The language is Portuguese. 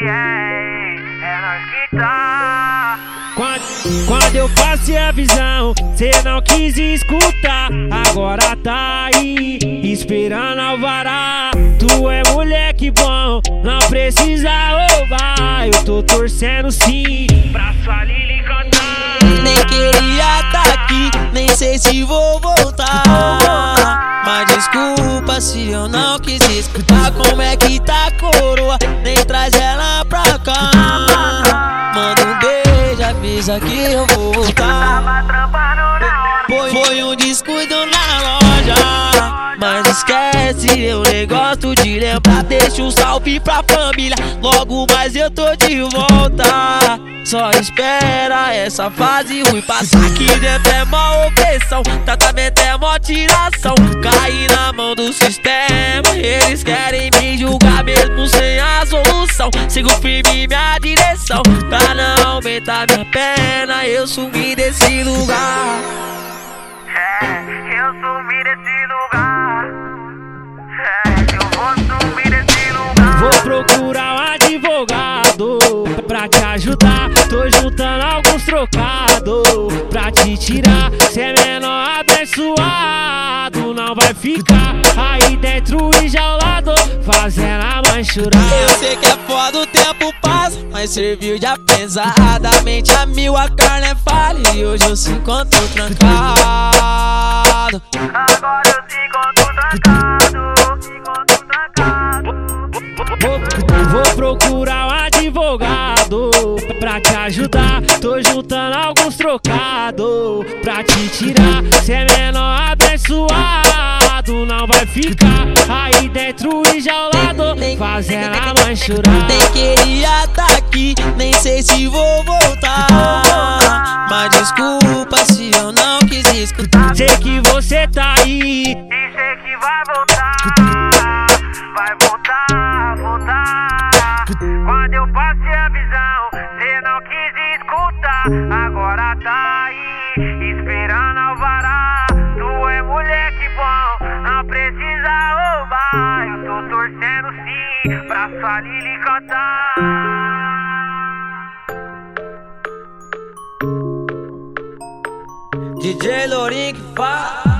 é, é que tá. Quando, quando eu passei a visão, cê não quis escutar. Agora tá aí, esperando alvará. Tu é moleque bom, não precisa roubar. Eu tô torcendo sim pra sua Lili cantar. Nem queria tá aqui, nem sei se vou voltar. Desculpa se eu não quis escutar como é que tá a coroa. Nem traz ela pra cá. Manda um beijo, avisa que eu vou eu nem gosto de lembrar. Deixa um salve pra família. Logo mais eu tô de volta. Só espera essa fase ruim passar. Aqui dentro é mó opressão. Tratamento é mó tiração. Cair na mão do sistema. Eles querem me julgar mesmo sem a solução. Sigo firme minha direção. Pra não aumentar minha pena, eu sumi desse lugar. É, eu sumi desse lugar. Ajudar. Tô juntando alguns trocados pra te tirar. Cê é menor abençoado, não vai ficar aí dentro e já ao lado, fazendo a mãe chorar. Eu sei que é foda, o tempo passa, mas serviu de apesadamente a mil, a carne é falha e hoje eu se encontro trancado. Agora eu te encontro trancado. Te encontro trancado. Vou, vou procurar um advogado ajudar. Tô juntando alguns trocados pra te tirar. Cê é menor abençoado, não vai ficar aí dentro e já ao lado, fazendo a mãe chorar. Nem queria tá aqui, nem sei se vou voltar. Mas desculpa se eu não quis escutar. Sei que você tá aí. E sei que vai voltar. Quando eu passei a visão, cê não quis escutar. Agora tá aí, esperando alvará. Tu é moleque bom, não precisa roubar. Eu tô torcendo sim, pra sua Lili cantar. DJ Lourinho que fala.